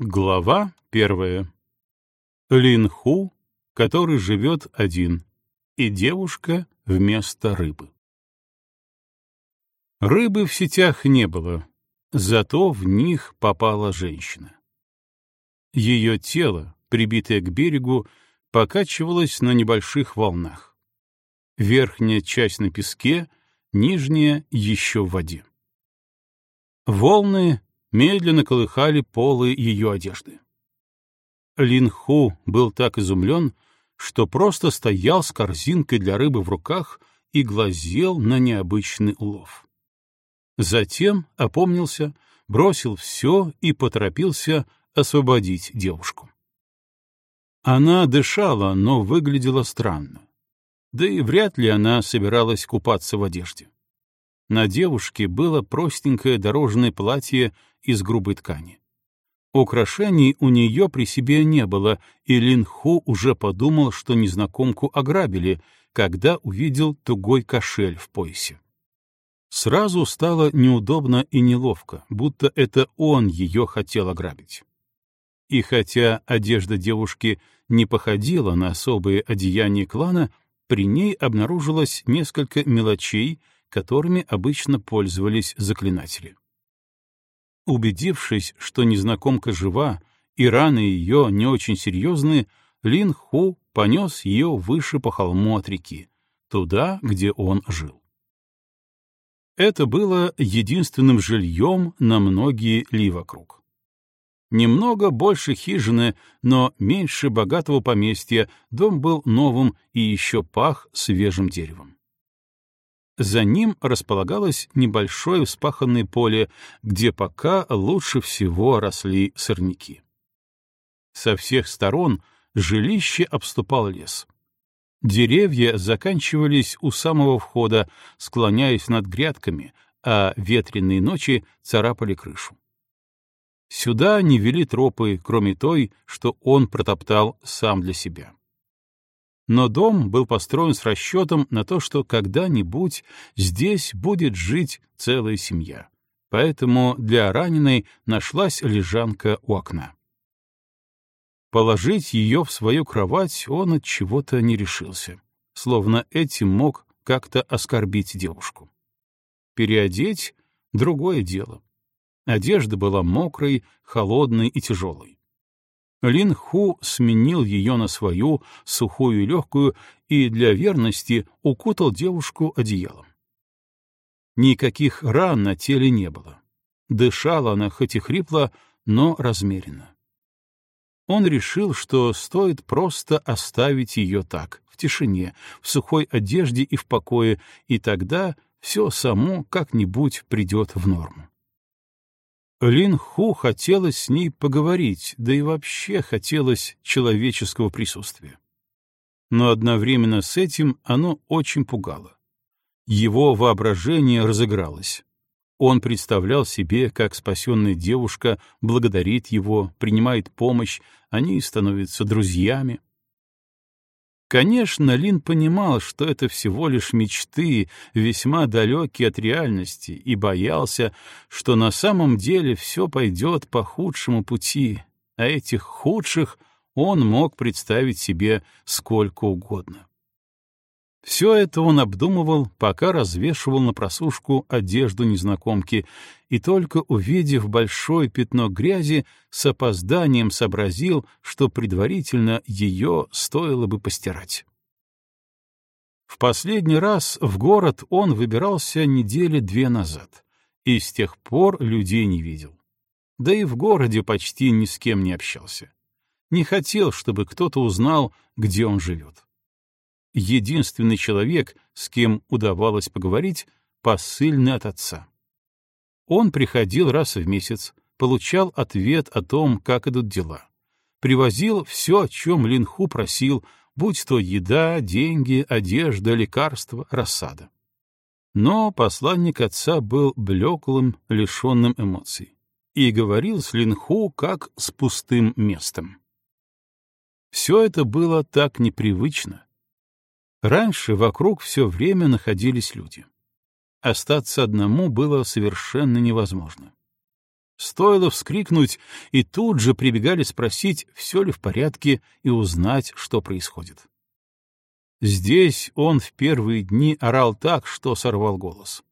Глава первая. Лин Ху, который живет один, и девушка вместо рыбы. Рыбы в сетях не было, зато в них попала женщина. Ее тело, прибитое к берегу, покачивалось на небольших волнах. Верхняя часть на песке, нижняя еще в воде. Волны медленно колыхали полы ее одежды. Лин Ху был так изумлен, что просто стоял с корзинкой для рыбы в руках и глазел на необычный улов. Затем опомнился, бросил все и поторопился освободить девушку. Она дышала, но выглядела странно. Да и вряд ли она собиралась купаться в одежде. На девушке было простенькое дорожное платье из грубой ткани. Украшений у нее при себе не было, и Лин Ху уже подумал, что незнакомку ограбили, когда увидел тугой кошель в поясе. Сразу стало неудобно и неловко, будто это он ее хотел ограбить. И хотя одежда девушки не походила на особые одеяния клана, при ней обнаружилось несколько мелочей, которыми обычно пользовались заклинатели. Убедившись, что незнакомка жива и раны ее не очень серьезные, Лин Ху понес ее выше по холму от реки, туда, где он жил. Это было единственным жильем на многие ли вокруг. Немного больше хижины, но меньше богатого поместья, дом был новым и еще пах свежим деревом. За ним располагалось небольшое вспаханное поле, где пока лучше всего росли сорняки. Со всех сторон жилище обступал лес. Деревья заканчивались у самого входа, склоняясь над грядками, а ветреные ночи царапали крышу. Сюда не вели тропы, кроме той, что он протоптал сам для себя. Но дом был построен с расчетом на то, что когда-нибудь здесь будет жить целая семья. Поэтому для раненой нашлась лежанка у окна. Положить ее в свою кровать он от чего-то не решился, словно этим мог как-то оскорбить девушку. Переодеть — другое дело. Одежда была мокрой, холодной и тяжелой. Лин Ху сменил ее на свою, сухую и легкую, и для верности укутал девушку одеялом. Никаких ран на теле не было. Дышала она хоть и хрипло, но размеренно. Он решил, что стоит просто оставить ее так, в тишине, в сухой одежде и в покое, и тогда все само как-нибудь придет в норму. Лин Ху хотелось с ней поговорить, да и вообще хотелось человеческого присутствия. Но одновременно с этим оно очень пугало. Его воображение разыгралось. Он представлял себе, как спасенная девушка благодарит его, принимает помощь, они становятся друзьями. Конечно, Лин понимал, что это всего лишь мечты, весьма далекие от реальности, и боялся, что на самом деле все пойдет по худшему пути, а этих худших он мог представить себе сколько угодно. Все это он обдумывал, пока развешивал на просушку одежду незнакомки, и только увидев большое пятно грязи, с опозданием сообразил, что предварительно ее стоило бы постирать. В последний раз в город он выбирался недели две назад, и с тех пор людей не видел. Да и в городе почти ни с кем не общался. Не хотел, чтобы кто-то узнал, где он живет единственный человек, с кем удавалось поговорить, посыльный от отца. Он приходил раз в месяц, получал ответ о том, как идут дела. Привозил все, о чем Линху просил, будь то еда, деньги, одежда, лекарства, рассада. Но посланник отца был блеклым, лишенным эмоций, и говорил с Линху как с пустым местом. Все это было так непривычно, Раньше вокруг все время находились люди. Остаться одному было совершенно невозможно. Стоило вскрикнуть, и тут же прибегали спросить, все ли в порядке, и узнать, что происходит. Здесь он в первые дни орал так, что сорвал голос.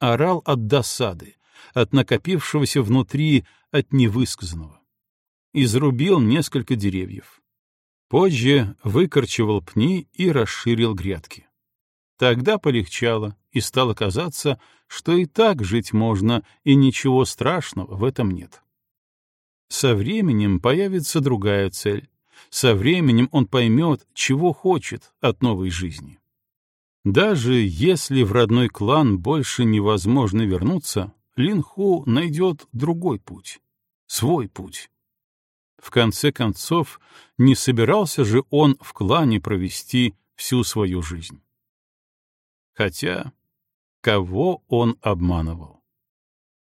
Орал от досады, от накопившегося внутри, от невысказанного. Изрубил несколько деревьев. Позже выкорчевал пни и расширил грядки. Тогда полегчало, и стало казаться, что и так жить можно, и ничего страшного в этом нет. Со временем появится другая цель. Со временем он поймет, чего хочет от новой жизни. Даже если в родной клан больше невозможно вернуться, Линху найдет другой путь, свой путь. В конце концов, не собирался же он в клане провести всю свою жизнь. Хотя, кого он обманывал?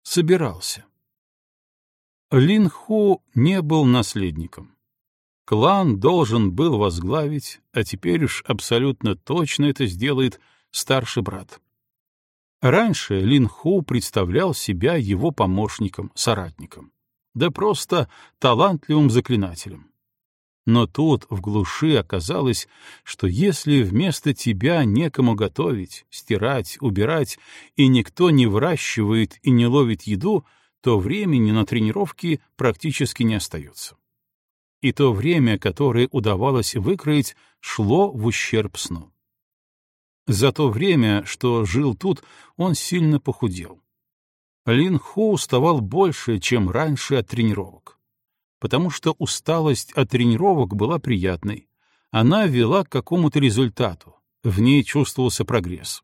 Собирался. Линху не был наследником. Клан должен был возглавить, а теперь уж абсолютно точно это сделает старший брат. Раньше Лин Ху представлял себя его помощником, соратником, да просто талантливым заклинателем. Но тут, в глуши, оказалось, что если вместо тебя некому готовить, стирать, убирать, и никто не выращивает и не ловит еду, то времени на тренировки практически не остается. И то время, которое удавалось выкроить, шло в ущерб сну. За то время, что жил тут, он сильно похудел. Лин Ху уставал больше, чем раньше от тренировок. Потому что усталость от тренировок была приятной. Она вела к какому-то результату, в ней чувствовался прогресс.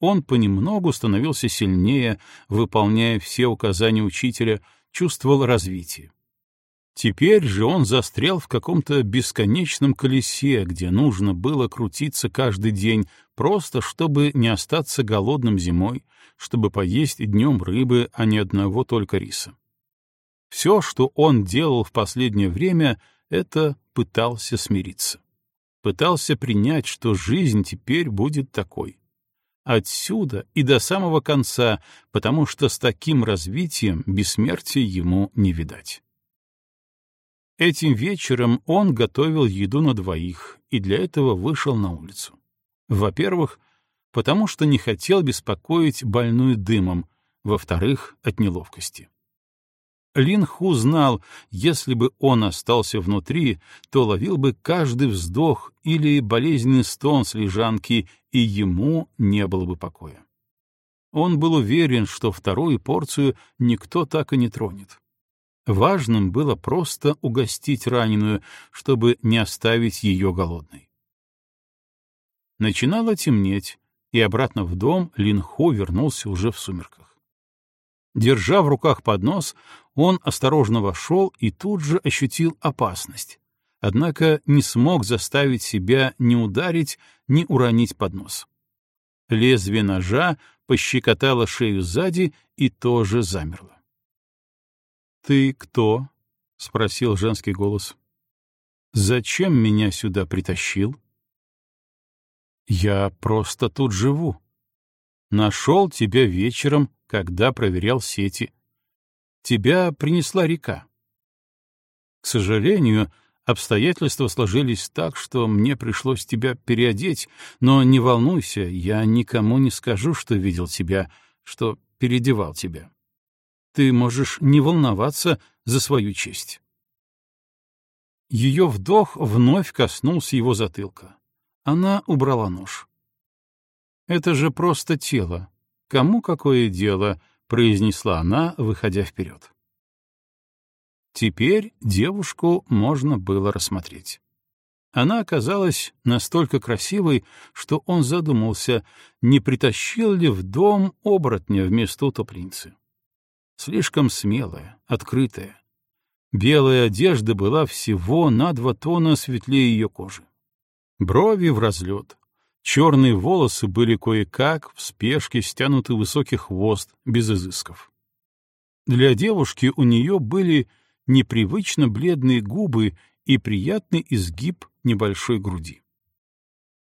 Он понемногу становился сильнее, выполняя все указания учителя, чувствовал развитие. Теперь же он застрял в каком-то бесконечном колесе, где нужно было крутиться каждый день, просто чтобы не остаться голодным зимой, чтобы поесть днем рыбы, а не одного только риса. Все, что он делал в последнее время, это пытался смириться. Пытался принять, что жизнь теперь будет такой. Отсюда и до самого конца, потому что с таким развитием бессмертия ему не видать. Этим вечером он готовил еду на двоих и для этого вышел на улицу. Во-первых, потому что не хотел беспокоить больную дымом, во-вторых, от неловкости. Лин Ху знал, если бы он остался внутри, то ловил бы каждый вздох или болезненный стон с лежанки, и ему не было бы покоя. Он был уверен, что вторую порцию никто так и не тронет. Важным было просто угостить раненую, чтобы не оставить ее голодной. Начинало темнеть, и обратно в дом Линхо вернулся уже в сумерках. Держа в руках поднос, он осторожно вошел и тут же ощутил опасность, однако не смог заставить себя ни ударить, ни уронить поднос. Лезвие ножа пощекотало шею сзади и тоже замерло. «Ты кто?» — спросил женский голос. «Зачем меня сюда притащил?» «Я просто тут живу. Нашел тебя вечером, когда проверял сети. Тебя принесла река. К сожалению, обстоятельства сложились так, что мне пришлось тебя переодеть, но не волнуйся, я никому не скажу, что видел тебя, что переодевал тебя. Ты можешь не волноваться за свою честь. Ее вдох вновь коснулся его затылка. Она убрала нож. «Это же просто тело. Кому какое дело?» — произнесла она, выходя вперед. Теперь девушку можно было рассмотреть. Она оказалась настолько красивой, что он задумался, не притащил ли в дом оборотня вместо утопленницы. Слишком смелая, открытая. Белая одежда была всего на два тона светлее ее кожи. Брови в разлет. Черные волосы были кое-как в спешке стянуты высокий хвост, без изысков. Для девушки у нее были непривычно бледные губы и приятный изгиб небольшой груди.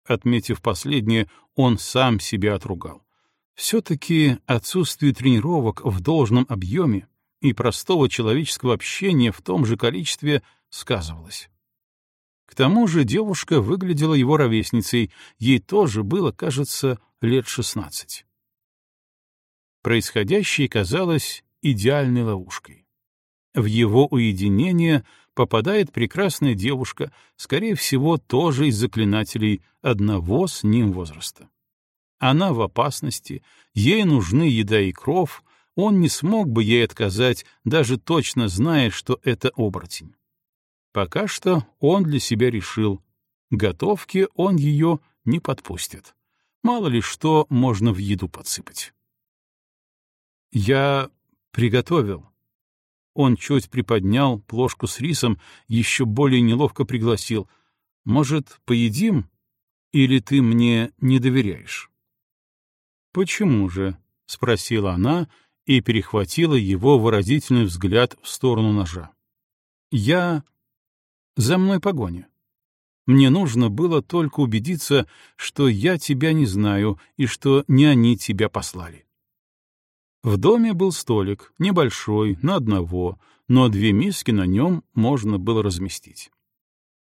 Отметив последнее, он сам себя отругал. Все-таки отсутствие тренировок в должном объеме, и простого человеческого общения в том же количестве сказывалось. К тому же девушка выглядела его ровесницей, ей тоже было, кажется, лет шестнадцать. Происходящее казалось идеальной ловушкой. В его уединение попадает прекрасная девушка, скорее всего, тоже из заклинателей одного с ним возраста. Она в опасности, ей нужны еда и кров, он не смог бы ей отказать, даже точно зная, что это оборотень. Пока что он для себя решил, готовки он ее не подпустит. Мало ли что можно в еду подсыпать. «Я приготовил». Он чуть приподнял плошку с рисом, еще более неловко пригласил. «Может, поедим? Или ты мне не доверяешь?» «Почему же?» — спросила она и перехватила его выразительный взгляд в сторону ножа. «Я... За мной погоня. Мне нужно было только убедиться, что я тебя не знаю и что не они тебя послали». В доме был столик, небольшой, на одного, но две миски на нем можно было разместить.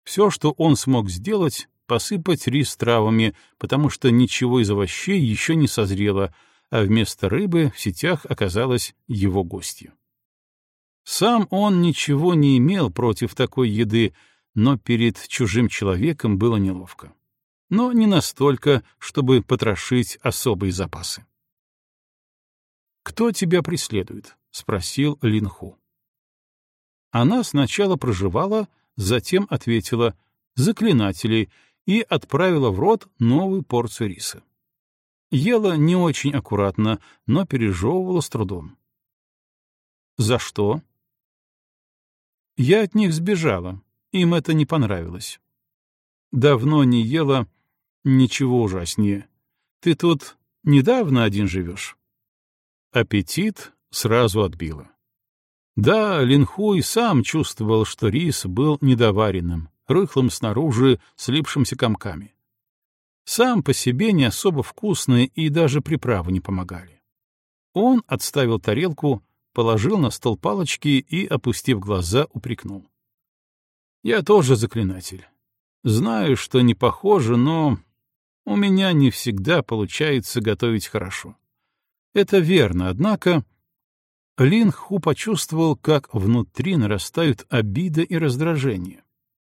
Все, что он смог сделать, посыпать рис травами, потому что ничего из овощей еще не созрело, а вместо рыбы в сетях оказалась его гостью. Сам он ничего не имел против такой еды, но перед чужим человеком было неловко. Но не настолько, чтобы потрошить особые запасы. «Кто тебя преследует?» — спросил Линху. Она сначала проживала, затем ответила «заклинатели» и отправила в рот новую порцию риса. Ела не очень аккуратно, но пережевывала с трудом. «За что?» «Я от них сбежала. Им это не понравилось. Давно не ела, ничего ужаснее. Ты тут недавно один живешь?» Аппетит сразу отбило. Да, Линхуй сам чувствовал, что рис был недоваренным, рыхлым снаружи, слипшимся комками. Сам по себе не особо вкусный, и даже приправы не помогали. Он отставил тарелку, положил на стол палочки и, опустив глаза, упрекнул. «Я тоже заклинатель. Знаю, что не похоже, но у меня не всегда получается готовить хорошо. Это верно, однако...» Лин Ху почувствовал, как внутри нарастают обида и раздражение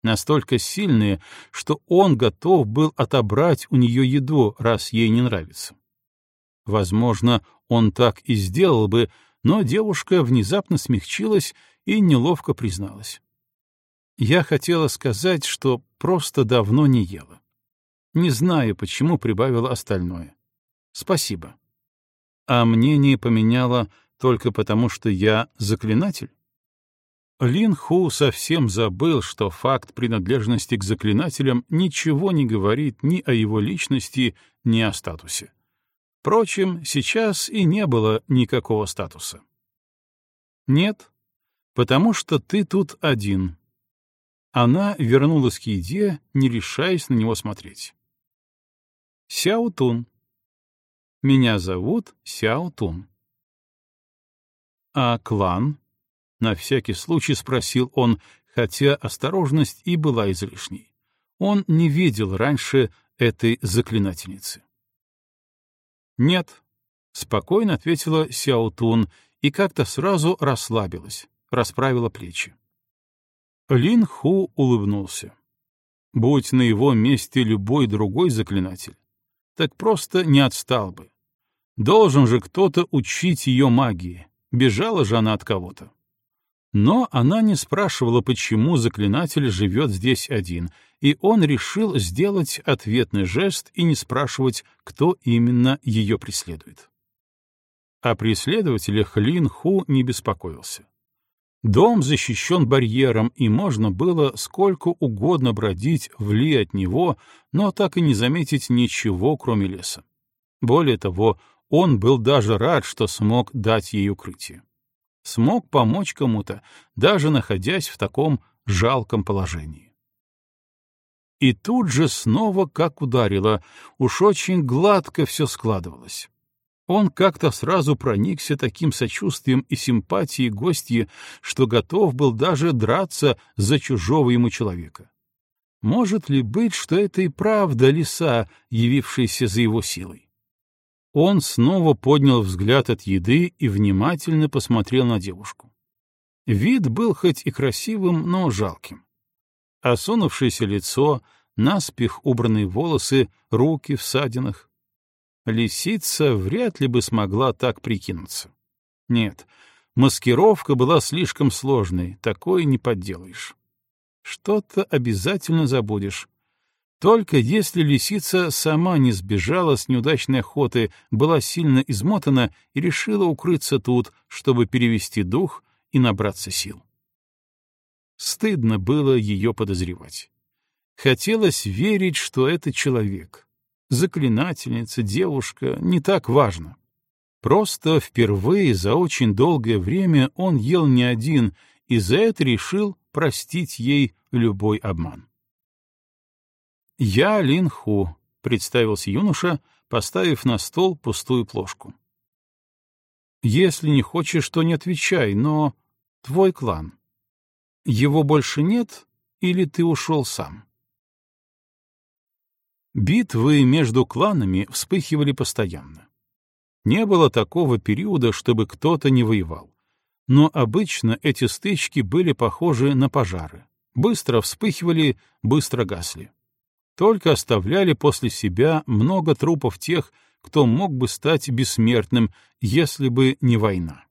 настолько сильные, что он готов был отобрать у нее еду, раз ей не нравится. Возможно, он так и сделал бы, но девушка внезапно смягчилась и неловко призналась. Я хотела сказать, что просто давно не ела. Не знаю, почему прибавила остальное. Спасибо. А мнение поменяла только потому, что я заклинатель? Лин Ху совсем забыл, что факт принадлежности к заклинателям ничего не говорит ни о его личности, ни о статусе. Впрочем, сейчас и не было никакого статуса. «Нет, потому что ты тут один». Она вернулась к еде, не решаясь на него смотреть. «Сяо Тун. Меня зовут Сяо Тун». «А клан?» На всякий случай спросил он, хотя осторожность и была излишней. Он не видел раньше этой заклинательницы. «Нет», — спокойно ответила Сяо Тун и как-то сразу расслабилась, расправила плечи. Лин Ху улыбнулся. Будь на его месте любой другой заклинатель, так просто не отстал бы. Должен же кто-то учить ее магии, бежала же она от кого-то. Но она не спрашивала, почему заклинатель живет здесь один, и он решил сделать ответный жест и не спрашивать, кто именно ее преследует. О преследователях Лин Ху не беспокоился. Дом защищен барьером, и можно было сколько угодно бродить вли от него, но так и не заметить ничего, кроме леса. Более того, он был даже рад, что смог дать ей укрытие смог помочь кому-то, даже находясь в таком жалком положении. И тут же снова как ударило, уж очень гладко все складывалось. Он как-то сразу проникся таким сочувствием и симпатией гостьи, что готов был даже драться за чужого ему человека. Может ли быть, что это и правда лиса, явившаяся за его силой? Он снова поднял взгляд от еды и внимательно посмотрел на девушку. Вид был хоть и красивым, но жалким. Осунувшееся лицо, наспех убранные волосы, руки в садинах. Лисица вряд ли бы смогла так прикинуться. Нет, маскировка была слишком сложной, такое не подделаешь. Что-то обязательно забудешь. Только если лисица сама не сбежала с неудачной охоты, была сильно измотана и решила укрыться тут, чтобы перевести дух и набраться сил. Стыдно было ее подозревать. Хотелось верить, что это человек. Заклинательница, девушка, не так важно. Просто впервые за очень долгое время он ел не один, и за это решил простить ей любой обман. «Я Лин Ху», — представился юноша, поставив на стол пустую плошку. «Если не хочешь, то не отвечай, но твой клан. Его больше нет или ты ушел сам?» Битвы между кланами вспыхивали постоянно. Не было такого периода, чтобы кто-то не воевал. Но обычно эти стычки были похожи на пожары. Быстро вспыхивали, быстро гасли. Только оставляли после себя много трупов тех, кто мог бы стать бессмертным, если бы не война.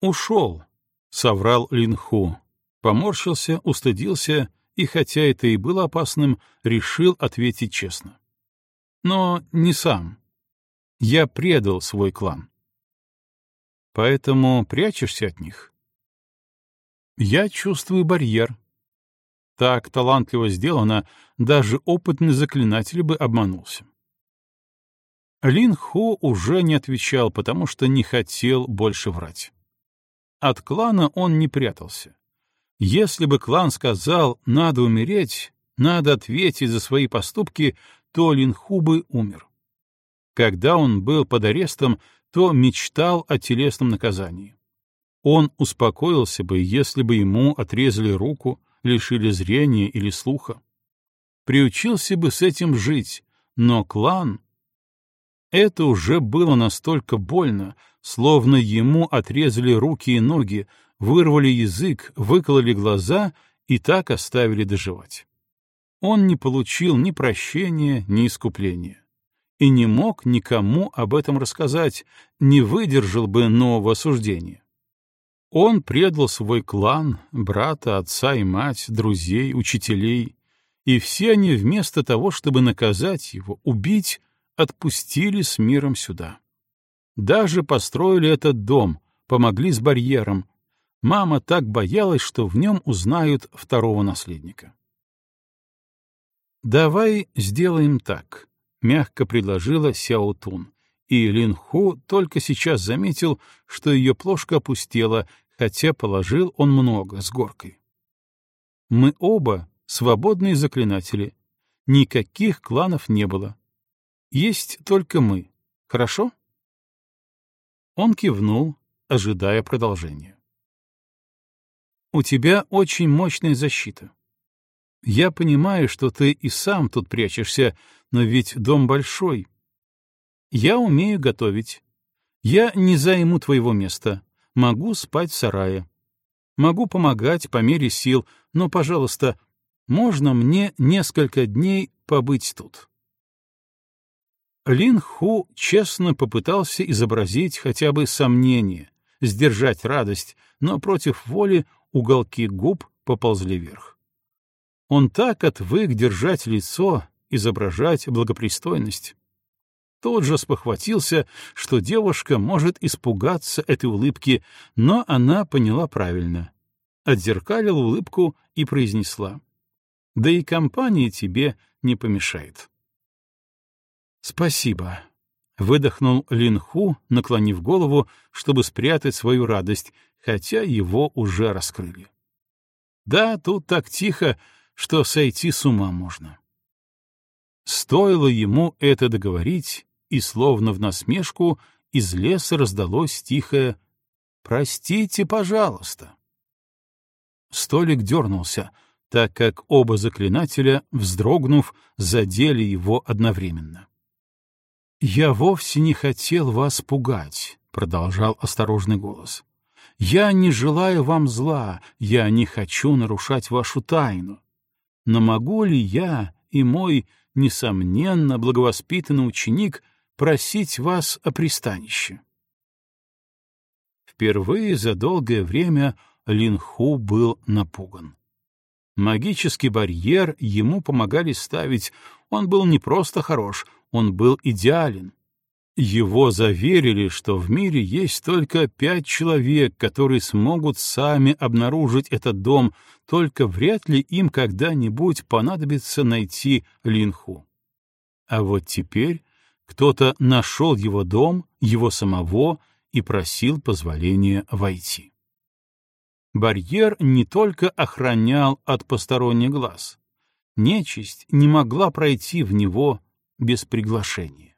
«Ушел», — соврал Линху, поморщился, устыдился и, хотя это и было опасным, решил ответить честно. Но не сам. Я предал свой клан. Поэтому прячешься от них? Я чувствую барьер. Так талантливо сделано, даже опытный заклинатель бы обманулся. Лин Хо уже не отвечал, потому что не хотел больше врать. От клана он не прятался. Если бы клан сказал «надо умереть», «надо ответить за свои поступки», то Линху бы умер. Когда он был под арестом, то мечтал о телесном наказании. Он успокоился бы, если бы ему отрезали руку, лишили зрения или слуха. Приучился бы с этим жить, но клан... Это уже было настолько больно, словно ему отрезали руки и ноги, вырвали язык, выкололи глаза и так оставили доживать. Он не получил ни прощения, ни искупления. И не мог никому об этом рассказать, не выдержал бы нового осуждения. Он предал свой клан, брата, отца и мать, друзей, учителей, и все они вместо того, чтобы наказать его, убить, отпустили с миром сюда. Даже построили этот дом, помогли с барьером, Мама так боялась, что в нем узнают второго наследника. «Давай сделаем так», — мягко предложила Сяо Тун, и Лин Ху только сейчас заметил, что ее плошка опустела, хотя положил он много, с горкой. «Мы оба свободные заклинатели. Никаких кланов не было. Есть только мы. Хорошо?» Он кивнул, ожидая продолжения. У тебя очень мощная защита. Я понимаю, что ты и сам тут прячешься, но ведь дом большой. Я умею готовить. Я не займу твоего места. Могу спать в сарае. Могу помогать по мере сил, но, пожалуйста, можно мне несколько дней побыть тут?» Лин Ху честно попытался изобразить хотя бы сомнение, сдержать радость, но против воли уголки губ поползли вверх. Он так отвык держать лицо, изображать благопристойность. Тот же спохватился, что девушка может испугаться этой улыбки, но она поняла правильно. Отзеркалила улыбку и произнесла. «Да и компания тебе не помешает». «Спасибо», — выдохнул Линху, наклонив голову, чтобы спрятать свою радость, хотя его уже раскрыли. Да, тут так тихо, что сойти с ума можно. Стоило ему это договорить, и словно в насмешку из леса раздалось тихое «Простите, пожалуйста». Столик дернулся, так как оба заклинателя, вздрогнув, задели его одновременно. «Я вовсе не хотел вас пугать», — продолжал осторожный голос. «Я не желаю вам зла, я не хочу нарушать вашу тайну. Но могу ли я и мой, несомненно, благовоспитанный ученик просить вас о пристанище?» Впервые за долгое время Линху был напуган. Магический барьер ему помогали ставить, он был не просто хорош, он был идеален. Его заверили, что в мире есть только пять человек, которые смогут сами обнаружить этот дом, только вряд ли им когда-нибудь понадобится найти Линху. А вот теперь кто-то нашел его дом, его самого, и просил позволения войти. Барьер не только охранял от посторонних глаз. Нечисть не могла пройти в него без приглашения.